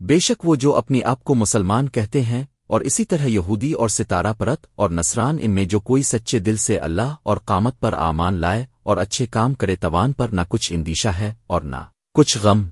بے شک وہ جو اپنی آپ کو مسلمان کہتے ہیں، اور اسی طرح یہودی اور ستارہ پرت اور نصران ان میں جو کوئی سچے دل سے اللہ اور قامت پر آمان لائے اور اچھے کام کرے توان پر نہ کچھ اندیشہ ہے اور نہ کچھ غم۔